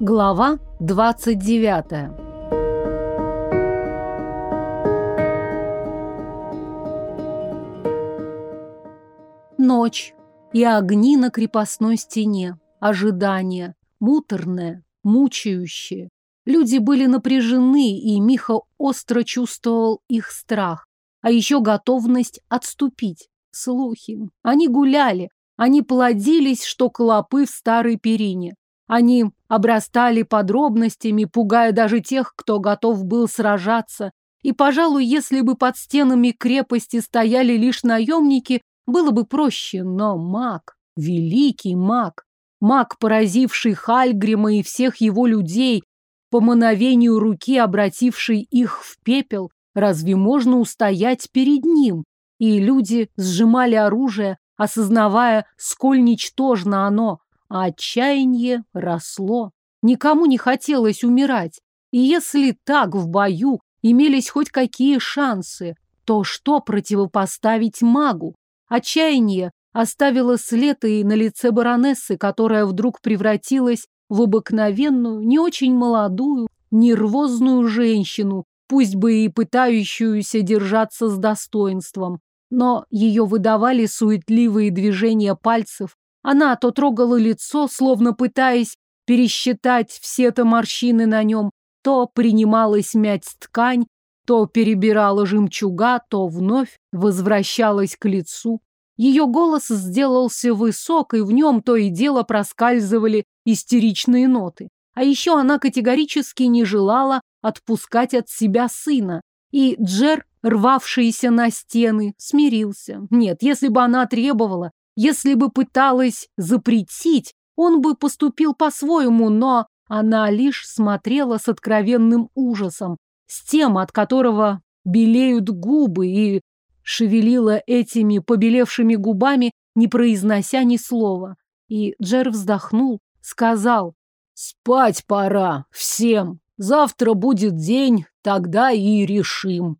Глава 29 Ночь и огни на крепостной стене, ожидание, муторное, мучающее. Люди были напряжены, и Миха остро чувствовал их страх, а еще готовность отступить. Слухи. Они гуляли, они плодились, что клопы в старой перине. Они обрастали подробностями, пугая даже тех, кто готов был сражаться. И, пожалуй, если бы под стенами крепости стояли лишь наемники, было бы проще, но маг, великий маг, маг, поразивший Хальгрима и всех его людей, по мановению руки обративший их в пепел, разве можно устоять перед ним? И люди сжимали оружие, осознавая, сколь ничтожно оно, а отчаяние росло. Никому не хотелось умирать. И если так в бою имелись хоть какие шансы, то что противопоставить магу? Отчаяние оставило след и на лице баронессы, которая вдруг превратилась в обыкновенную, не очень молодую, нервозную женщину, пусть бы и пытающуюся держаться с достоинством. Но ее выдавали суетливые движения пальцев. Она то трогала лицо, словно пытаясь пересчитать все-то морщины на нем, то принималась мять ткань, то перебирала жемчуга, то вновь возвращалась к лицу. Ее голос сделался высок, и в нем то и дело проскальзывали истеричные ноты. А еще она категорически не желала отпускать от себя сына. И Джер, рвавшийся на стены, смирился. Нет, если бы она требовала, если бы пыталась запретить, он бы поступил по-своему, но она лишь смотрела с откровенным ужасом, с тем, от которого белеют губы, и шевелила этими побелевшими губами, не произнося ни слова. И Джер вздохнул, сказал, «Спать пора всем. Завтра будет день, тогда и решим».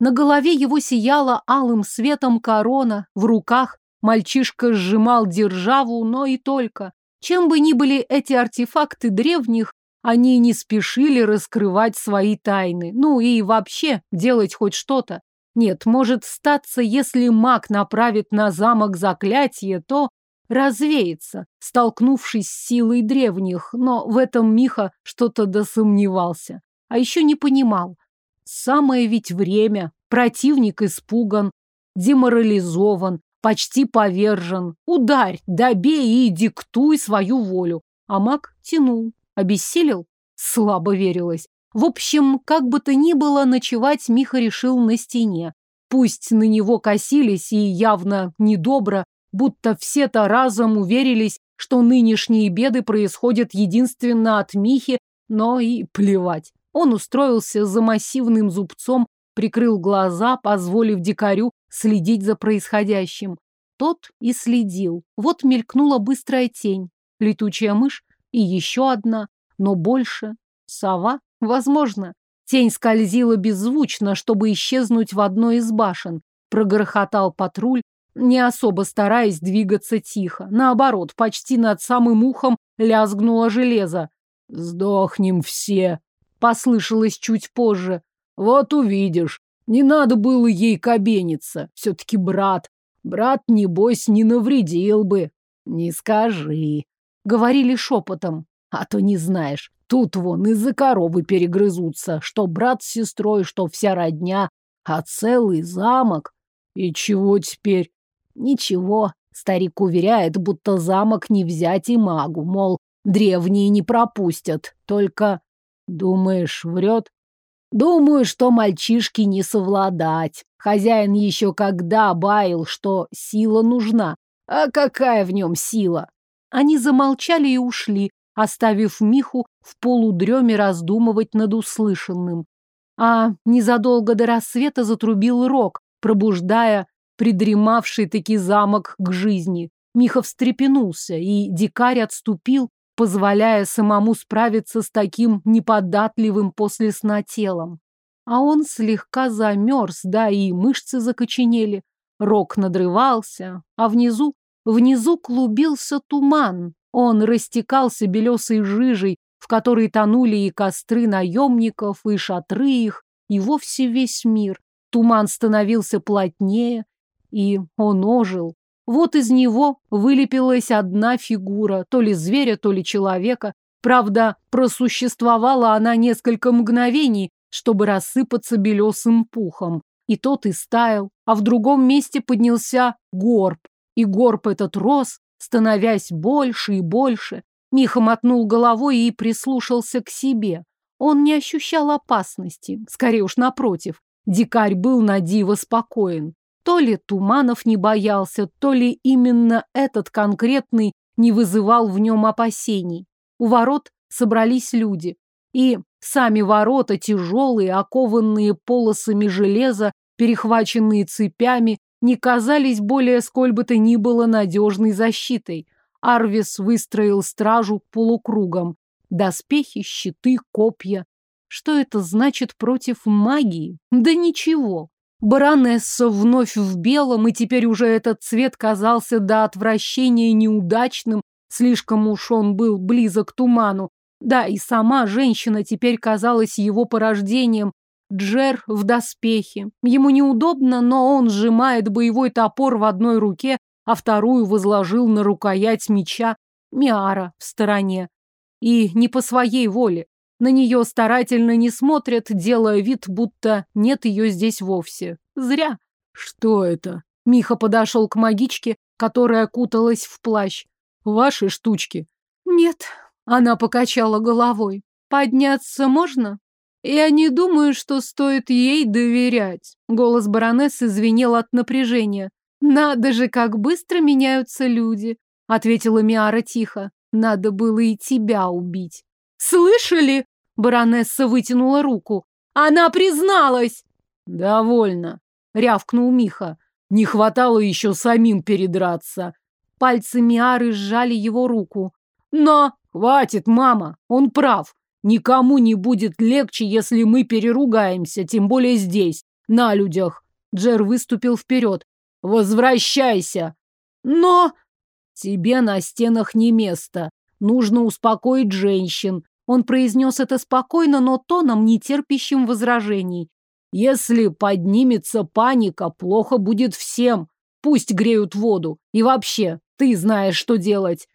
На голове его сияла алым светом корона, в руках мальчишка сжимал державу, но и только. Чем бы ни были эти артефакты древних, они не спешили раскрывать свои тайны. Ну и вообще делать хоть что-то. Нет, может статься, если маг направит на замок заклятие, то развеется, столкнувшись с силой древних, но в этом Миха что-то досомневался. А еще не понимал. Самое ведь время, противник испуган, деморализован, почти повержен. Ударь, добей и диктуй свою волю. А маг тянул, обессилел, слабо верилось. В общем, как бы то ни было, ночевать Миха решил на стене. Пусть на него косились и явно недобро, будто все-то разом уверились, что нынешние беды происходят единственно от Михи, но и плевать. Он устроился за массивным зубцом, прикрыл глаза, позволив дикарю следить за происходящим. Тот и следил. Вот мелькнула быстрая тень, летучая мышь и еще одна, но больше. Сова? Возможно. Тень скользила беззвучно, чтобы исчезнуть в одной из башен. Прогрохотал патруль, не особо стараясь двигаться тихо. Наоборот, почти над самым ухом лязгнуло железо. «Сдохнем все!» — послышалось чуть позже. «Вот увидишь. Не надо было ей кабениться. Все-таки брат. Брат, небось, не навредил бы. Не скажи. Говорили шепотом. А то не знаешь. Тут вон из-за коровы перегрызутся. Что брат с сестрой, что вся родня. А целый замок. И чего теперь? Ничего. Старик уверяет, будто замок не взять и магу. Мол, древние не пропустят. Только... Думаешь, врет? Думаю, что мальчишки не совладать. Хозяин еще когда баял, что сила нужна. А какая в нем сила? Они замолчали и ушли, оставив Миху в полудреме раздумывать над услышанным. А незадолго до рассвета затрубил рог, пробуждая придремавший таки замок к жизни. Миха встрепенулся, и дикарь отступил, позволяя самому справиться с таким неподатливым после сна телом. А он слегка замерз, да и мышцы закоченели. Рог надрывался, а внизу, внизу клубился туман. Он растекался белесой жижей в которой тонули и костры наемников, и шатры их, и вовсе весь мир. Туман становился плотнее, и он ожил. Вот из него вылепилась одна фигура, то ли зверя, то ли человека. Правда, просуществовала она несколько мгновений, чтобы рассыпаться белесым пухом. И тот и стаял, а в другом месте поднялся горб. И горб этот рос, становясь больше и больше. Миха мотнул головой и прислушался к себе. Он не ощущал опасности, скорее уж напротив. Дикарь был на диво спокоен. То ли Туманов не боялся, то ли именно этот конкретный не вызывал в нем опасений. У ворот собрались люди. И сами ворота, тяжелые, окованные полосами железа, перехваченные цепями, не казались более сколь бы то ни было надежной защитой. Арвис выстроил стражу полукругом. Доспехи, щиты, копья. Что это значит против магии? Да ничего. Баронесса вновь в белом, и теперь уже этот цвет казался до отвращения неудачным, слишком уж он был близок к туману. Да, и сама женщина теперь казалась его порождением. Джер в доспехе. Ему неудобно, но он сжимает боевой топор в одной руке, а вторую возложил на рукоять меча. Миара в стороне. И не по своей воле. На нее старательно не смотрят, делая вид, будто нет ее здесь вовсе. Зря. Что это? Миха подошел к магичке, которая куталась в плащ. Ваши штучки? Нет. Она покачала головой. Подняться можно? Я не думаю, что стоит ей доверять. Голос баронессы звенел от напряжения. Надо же, как быстро меняются люди, ответила Миара тихо. Надо было и тебя убить. Слышали? Баронесса вытянула руку. Она призналась. Довольно, рявкнул Миха. Не хватало еще самим передраться. Пальцы Миары сжали его руку. Но хватит, мама, он прав. Никому не будет легче, если мы переругаемся, тем более здесь, на людях. Джер выступил вперед. Возвращайся. Но тебе на стенах не место. Нужно успокоить женщин. Он произнес это спокойно, но тоном, не терпящим возражений. Если поднимется паника, плохо будет всем. Пусть греют воду. И вообще, ты знаешь, что делать.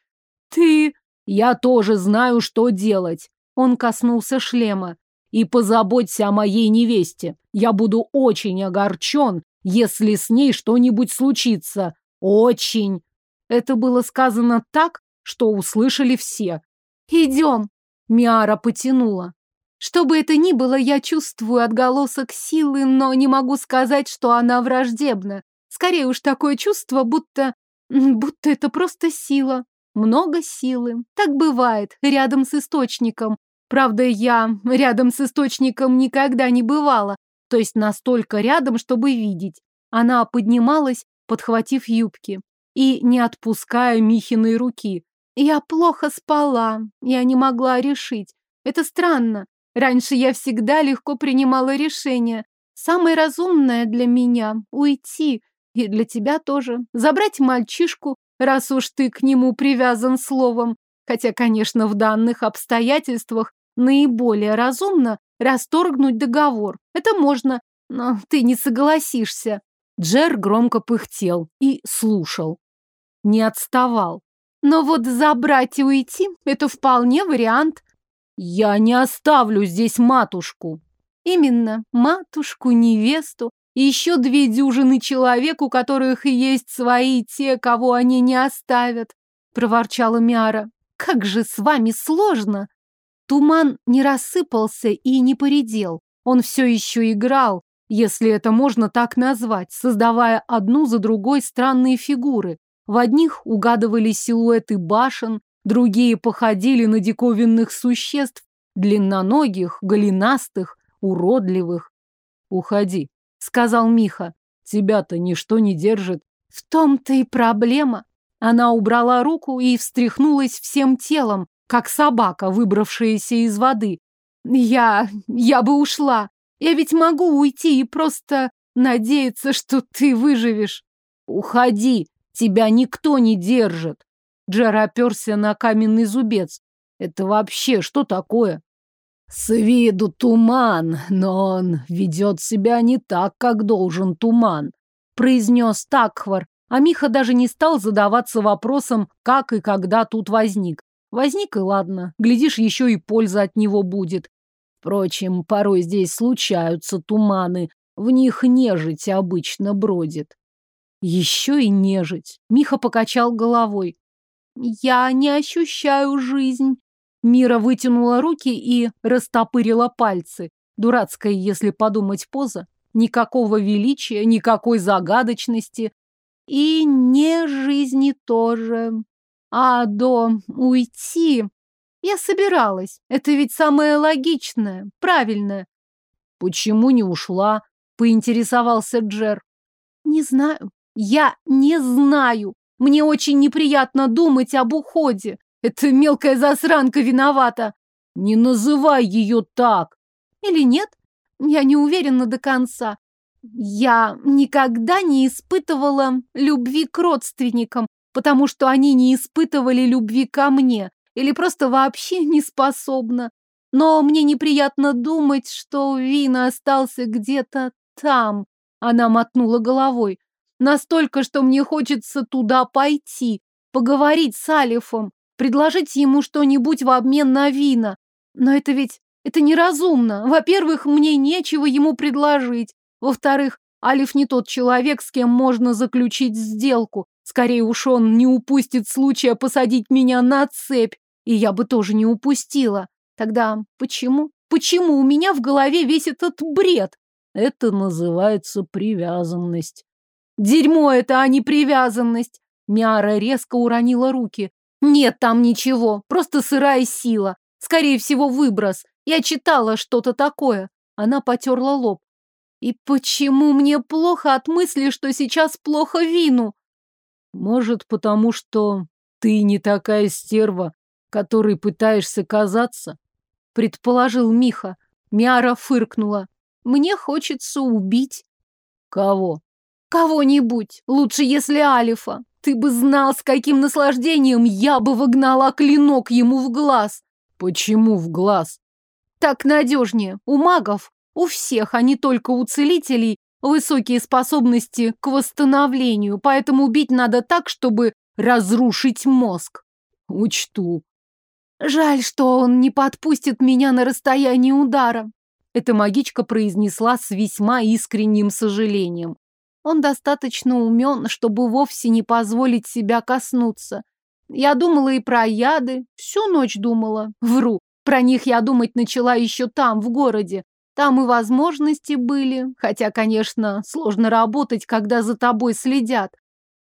Ты... Я тоже знаю, что делать. Он коснулся шлема. И позаботься о моей невесте. Я буду очень огорчен, если с ней что-нибудь случится. Очень. Это было сказано так, что услышали все. Идем. Миара потянула. Что бы это ни было, я чувствую отголосок силы, но не могу сказать, что она враждебна. Скорее уж такое чувство, будто... будто это просто сила. Много силы. Так бывает, рядом с источником. Правда, я рядом с источником никогда не бывала, то есть настолько рядом, чтобы видеть. Она поднималась, подхватив юбки, и не отпуская Михиной руки. Я плохо спала, я не могла решить. Это странно. Раньше я всегда легко принимала решения. Самое разумное для меня — уйти. И для тебя тоже. Забрать мальчишку, раз уж ты к нему привязан словом. Хотя, конечно, в данных обстоятельствах наиболее разумно расторгнуть договор. Это можно, но ты не согласишься. Джер громко пыхтел и слушал. Не отставал. Но вот забрать и уйти – это вполне вариант. Я не оставлю здесь матушку. Именно, матушку, невесту и еще две дюжины человек, у которых есть свои те, кого они не оставят, проворчала Миара. Как же с вами сложно! Туман не рассыпался и не поредел. Он все еще играл, если это можно так назвать, создавая одну за другой странные фигуры. В одних угадывались силуэты башен, другие походили на диковинных существ, длинноногих, голенастых, уродливых. «Уходи», — сказал Миха. «Тебя-то ничто не держит». «В том-то и проблема». Она убрала руку и встряхнулась всем телом, как собака, выбравшаяся из воды. «Я... я бы ушла. Я ведь могу уйти и просто надеяться, что ты выживешь». «Уходи», Тебя никто не держит. Джер оперся на каменный зубец. Это вообще что такое? С виду туман, но он ведет себя не так, как должен туман, произнес Такхвар, а Миха даже не стал задаваться вопросом, как и когда тут возник. Возник и ладно, глядишь, еще и польза от него будет. Впрочем, порой здесь случаются туманы, в них нежить обычно бродит. Еще и нежить. Миха покачал головой. Я не ощущаю жизнь. Мира вытянула руки и растопырила пальцы. Дурацкая, если подумать, поза. Никакого величия, никакой загадочности. И не жизни тоже. А до уйти я собиралась. Это ведь самое логичное, правильное. Почему не ушла? Поинтересовался Джер. Не знаю. Я не знаю. Мне очень неприятно думать об уходе. Эта мелкая засранка виновата. Не называй ее так. Или нет? Я не уверена до конца. Я никогда не испытывала любви к родственникам, потому что они не испытывали любви ко мне или просто вообще не способна. Но мне неприятно думать, что Вина остался где-то там. Она мотнула головой. Настолько, что мне хочется туда пойти, поговорить с Алифом, предложить ему что-нибудь в обмен на вина. Но это ведь... это неразумно. Во-первых, мне нечего ему предложить. Во-вторых, Алиф не тот человек, с кем можно заключить сделку. Скорее уж он не упустит случая посадить меня на цепь. И я бы тоже не упустила. Тогда почему? Почему у меня в голове весь этот бред? Это называется привязанность. Дерьмо это, а не привязанность. Мяра резко уронила руки. Нет там ничего, просто сырая сила. Скорее всего, выброс. Я читала что-то такое. Она потерла лоб. И почему мне плохо от мысли, что сейчас плохо вину? Может, потому что ты не такая стерва, которой пытаешься казаться? Предположил Миха. Мяра фыркнула. Мне хочется убить. Кого? Кого-нибудь. Лучше, если Алифа. Ты бы знал, с каким наслаждением я бы выгнала клинок ему в глаз. Почему в глаз? Так надежнее. У магов, у всех, а не только у целителей, высокие способности к восстановлению, поэтому убить надо так, чтобы разрушить мозг. Учту. Жаль, что он не подпустит меня на расстояние удара. Эта магичка произнесла с весьма искренним сожалением. Он достаточно умен, чтобы вовсе не позволить себя коснуться. Я думала и про яды, всю ночь думала. Вру, про них я думать начала еще там, в городе. Там и возможности были, хотя, конечно, сложно работать, когда за тобой следят.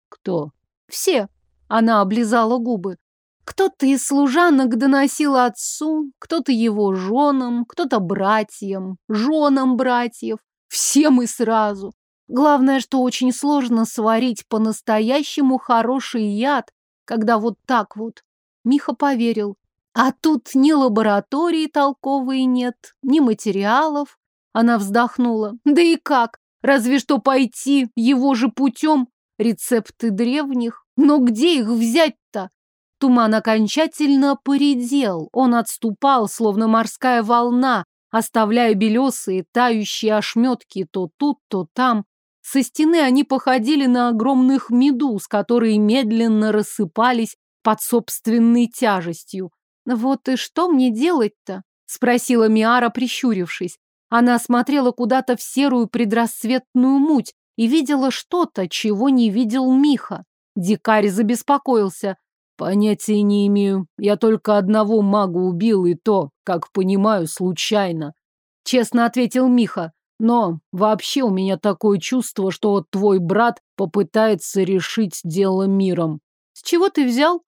Кто? Все. Она облизала губы. Кто-то из служанок доносил отцу, кто-то его женам, кто-то братьям, женам братьев. Все мы сразу. Главное, что очень сложно сварить по-настоящему хороший яд, когда вот так вот. Миха поверил. А тут ни лаборатории толковые нет, ни материалов. Она вздохнула. Да и как? Разве что пойти его же путем. Рецепты древних. Но где их взять-то? Туман окончательно поредел. Он отступал, словно морская волна, оставляя белесые тающие ошметки то тут, то там. Со стены они походили на огромных медуз, которые медленно рассыпались под собственной тяжестью. «Вот и что мне делать-то?» — спросила Миара, прищурившись. Она смотрела куда-то в серую предрассветную муть и видела что-то, чего не видел Миха. Дикарь забеспокоился. «Понятия не имею. Я только одного мага убил, и то, как понимаю, случайно», — честно ответил Миха. Но вообще у меня такое чувство, что твой брат попытается решить дело миром. С чего ты взял?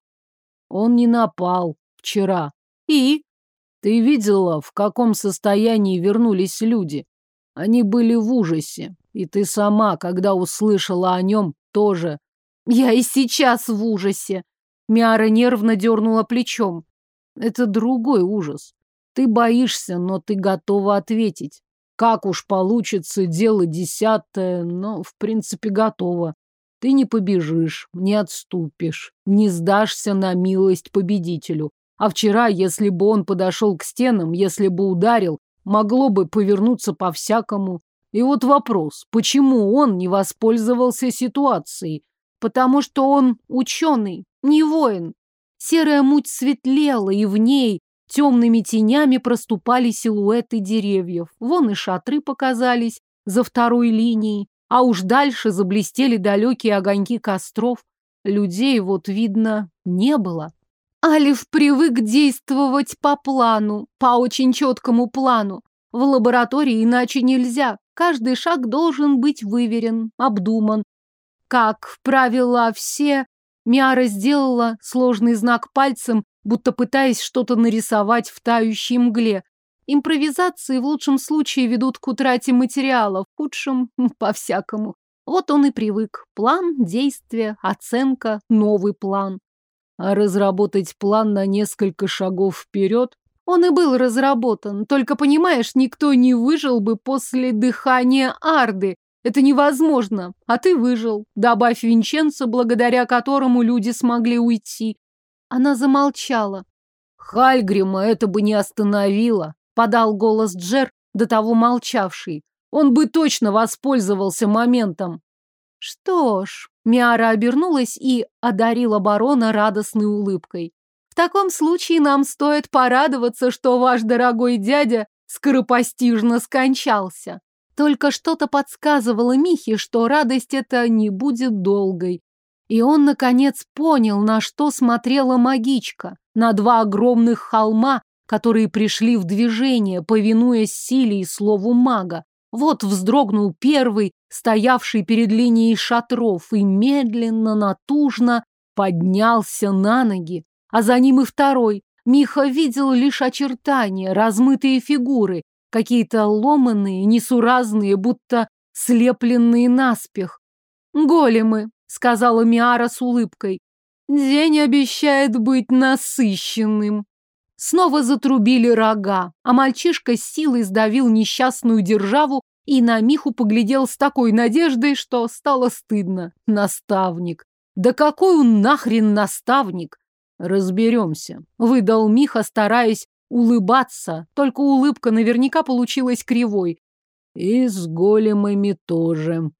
Он не напал вчера. И? Ты видела, в каком состоянии вернулись люди? Они были в ужасе. И ты сама, когда услышала о нем, тоже. Я и сейчас в ужасе. Мяра нервно дернула плечом. Это другой ужас. Ты боишься, но ты готова ответить. Как уж получится, дело десятое, но, в принципе, готово. Ты не побежишь, не отступишь, не сдашься на милость победителю. А вчера, если бы он подошел к стенам, если бы ударил, могло бы повернуться по-всякому. И вот вопрос, почему он не воспользовался ситуацией? Потому что он ученый, не воин. Серая муть светлела, и в ней темными тенями проступали силуэты деревьев. Вон и шатры показались за второй линией, а уж дальше заблестели далекие огоньки костров. Людей вот, видно, не было. Алиф привык действовать по плану, по очень четкому плану. В лаборатории иначе нельзя. Каждый шаг должен быть выверен, обдуман. Как правило, все... Миара сделала сложный знак пальцем, будто пытаясь что-то нарисовать в тающей мгле. Импровизации в лучшем случае ведут к утрате материала, в худшем – по-всякому. Вот он и привык. План, действие, оценка, новый план. А разработать план на несколько шагов вперед он и был разработан, только, понимаешь, никто не выжил бы после дыхания Арды. Это невозможно. А ты выжил. Добавь Винченцо, благодаря которому люди смогли уйти. Она замолчала. Хальгрима это бы не остановило, подал голос Джер, до того молчавший. Он бы точно воспользовался моментом. Что ж, Миара обернулась и одарила барона радостной улыбкой. В таком случае нам стоит порадоваться, что ваш дорогой дядя скоропостижно скончался. Только что-то подсказывало Михе, что радость эта не будет долгой. И он, наконец, понял, на что смотрела магичка. На два огромных холма, которые пришли в движение, повинуясь силе и слову мага. Вот вздрогнул первый, стоявший перед линией шатров, и медленно, натужно поднялся на ноги а за ним и второй. Миха видел лишь очертания, размытые фигуры, какие-то ломаные, несуразные, будто слепленные наспех. «Големы», — сказала Миара с улыбкой. «День обещает быть насыщенным». Снова затрубили рога, а мальчишка силой сдавил несчастную державу и на Миху поглядел с такой надеждой, что стало стыдно. Наставник. Да какой он нахрен наставник? Разберемся. Выдал Миха, стараясь улыбаться, только улыбка наверняка получилась кривой. И с големами тоже.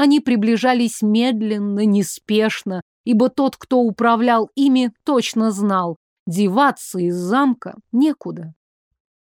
Они приближались медленно, неспешно, ибо тот, кто управлял ими, точно знал, деваться из замка некуда.